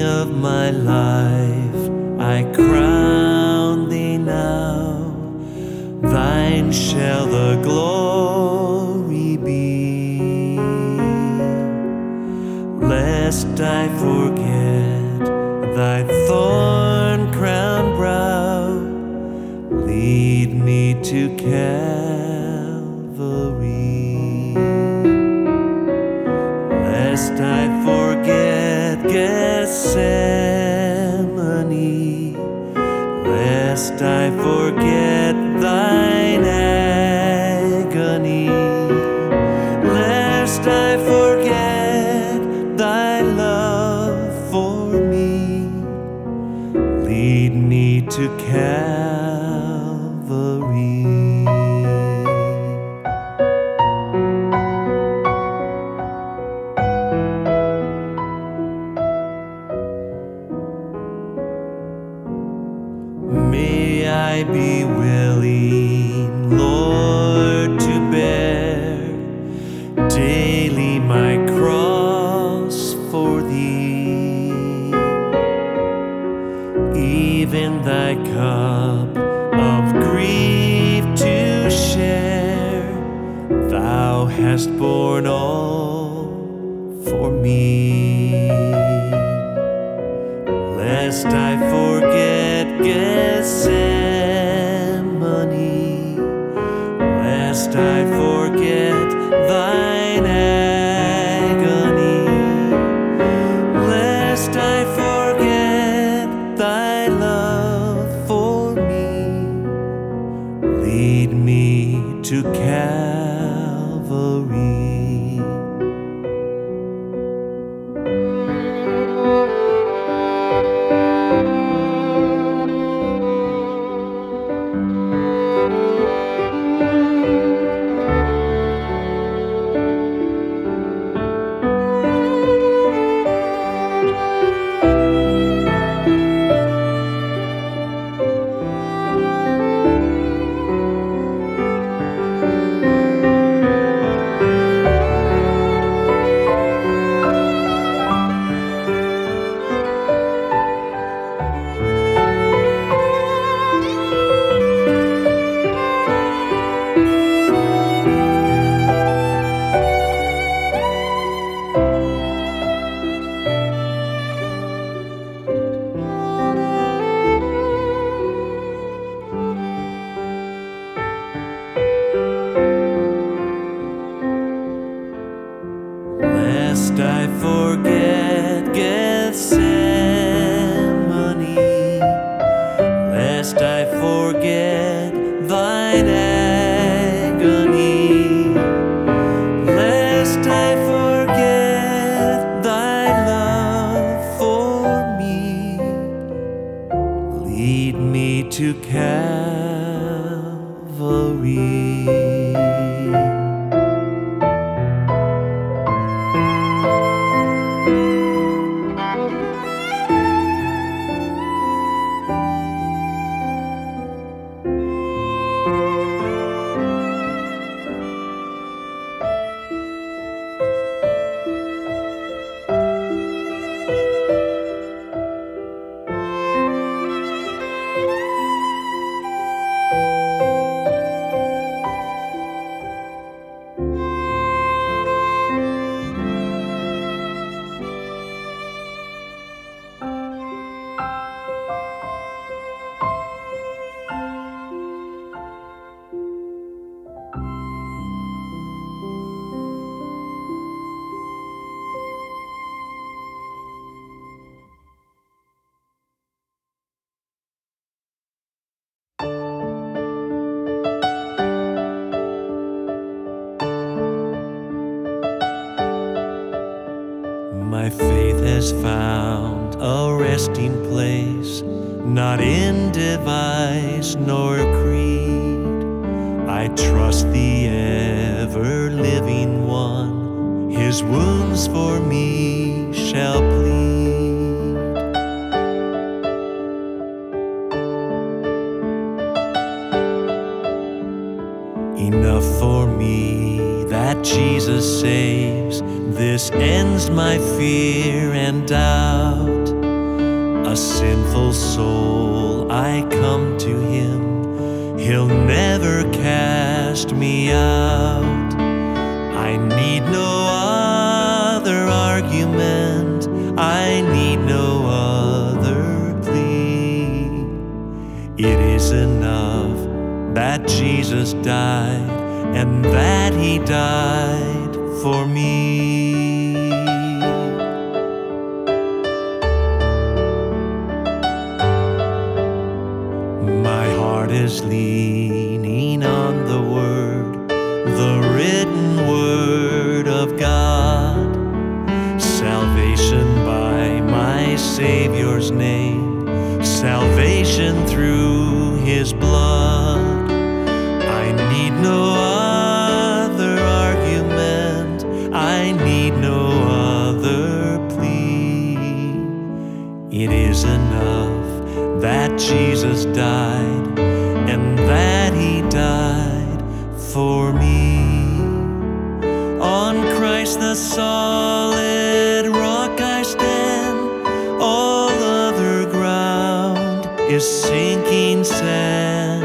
Of my life, I crown thee now. Thine shall the glory be. Lest I forget thy thorn crowned brow, lead me to care. I forget to Calvary. My faith has found a resting place, not in device nor creed. I trust the ever living one, his wounds for me shall plead. Enough for me that Jesus saves. This ends my fear and doubt. A sinful soul, I come to him. He'll never cast me out. I need no other argument. I need no other plea. It is enough that Jesus died and that he died for me. Heart is sinking sand.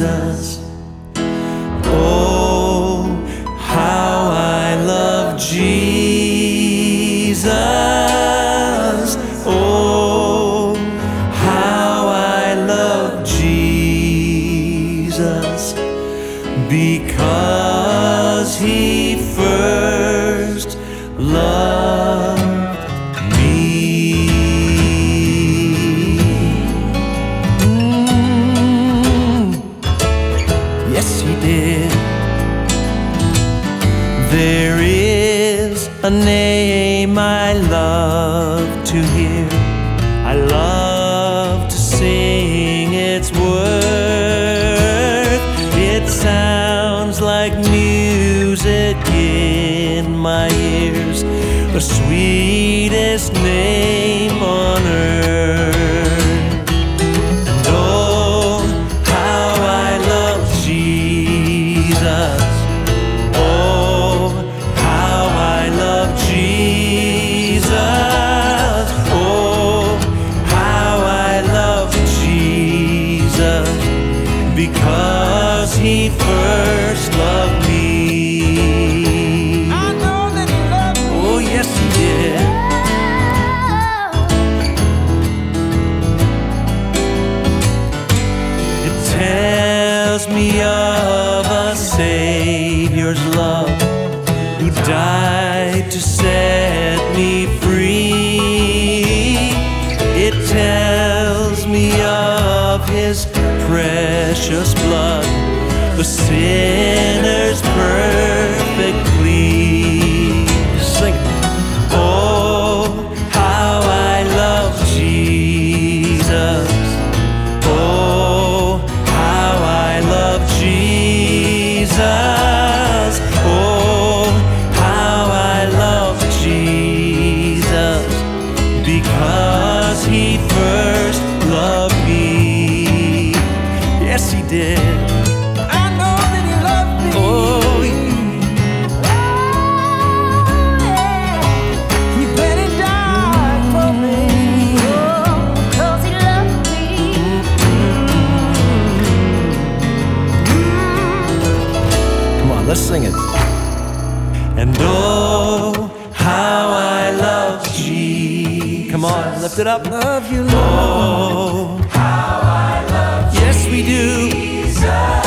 Jesus. like music in my ears, the sweetest name on earth. precious blood, the sinner's prayer. Let's sing it. And oh, how I love Jesus. Come on, lift it up. Love you, Lord. Oh, how I love Yes, we do. Jesus.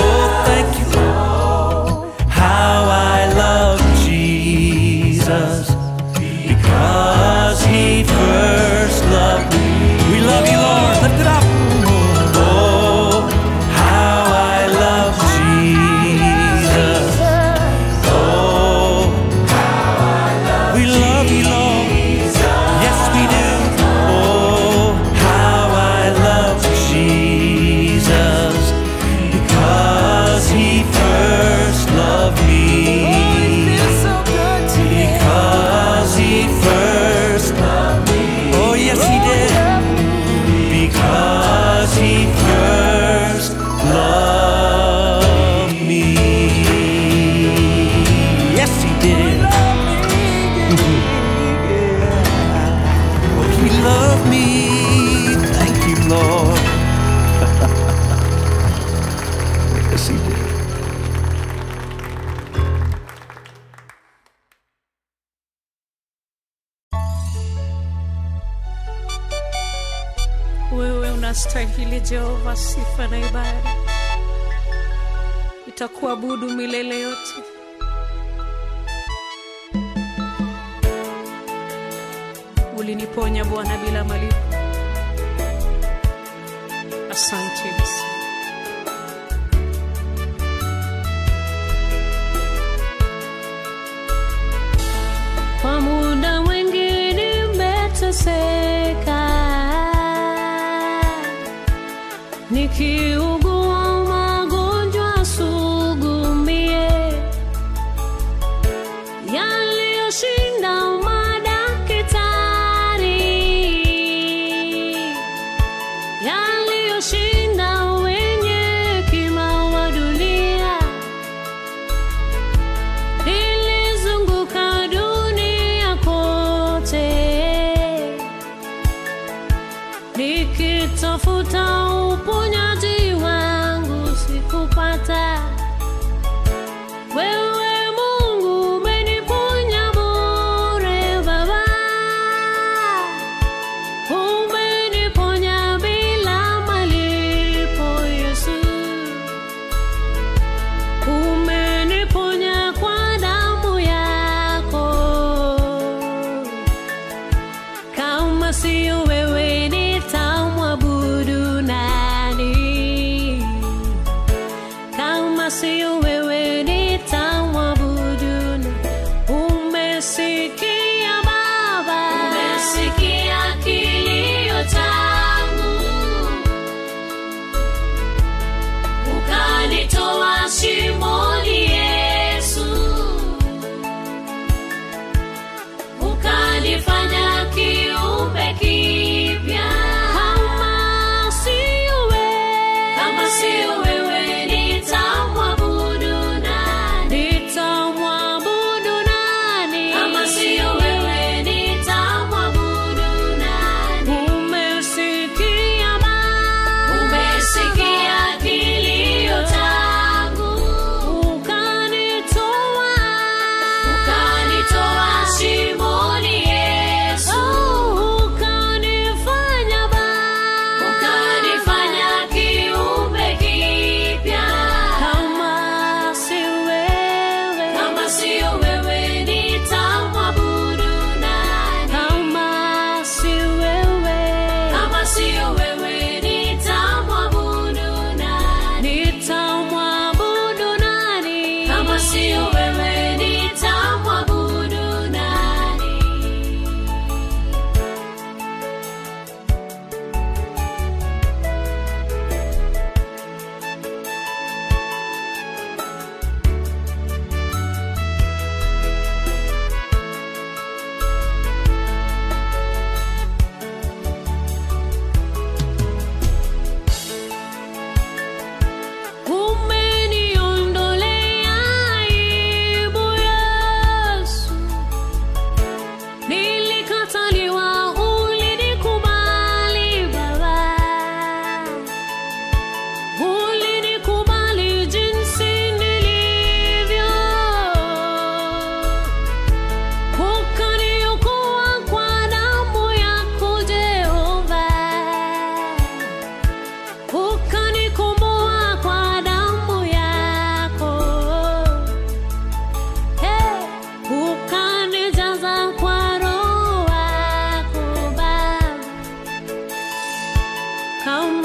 umetufanya Bwana bila malipo. Asante Kwa muda mwingi nimeteseka nikiu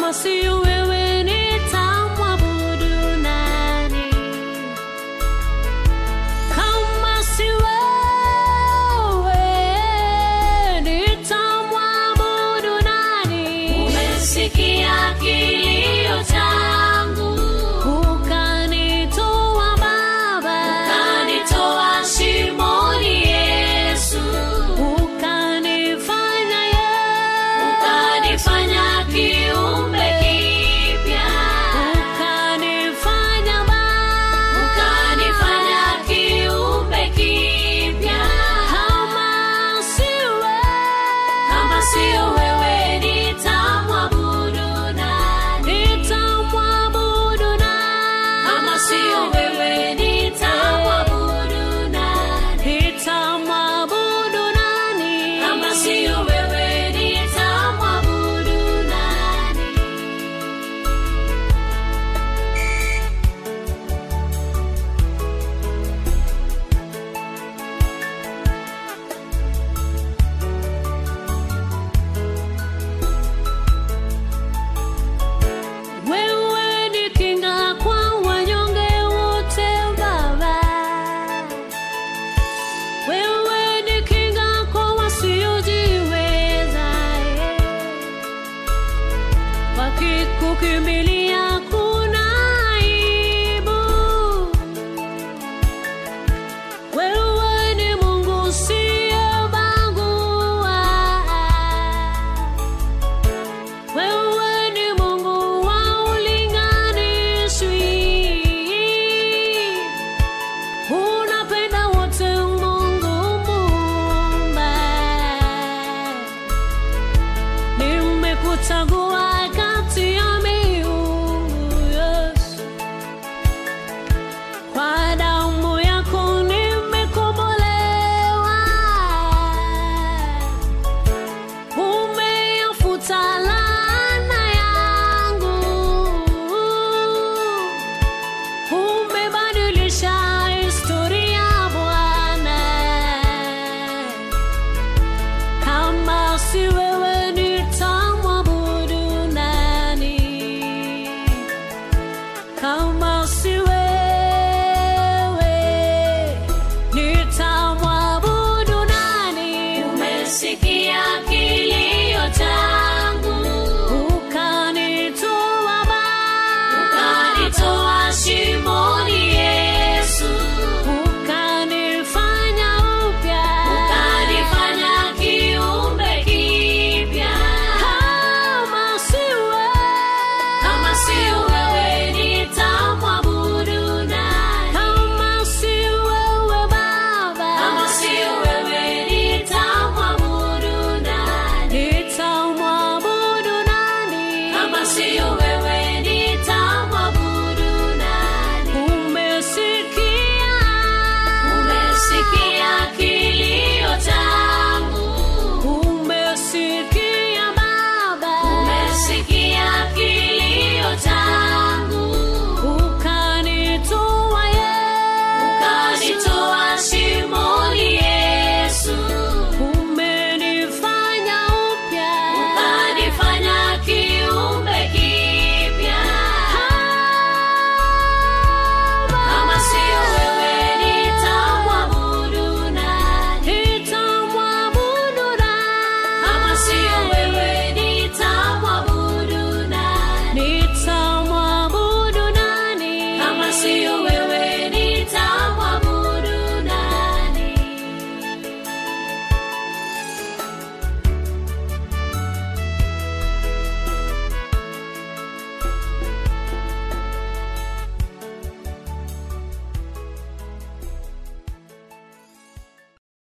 nasceu.